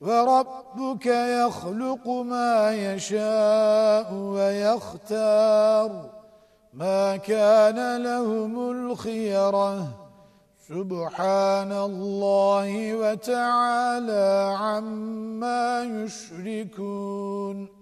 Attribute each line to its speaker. Speaker 1: وربك يخلق ما يشاء ويختار ما كان لهم الخيرة سبحان الله وتعالى عما يشركون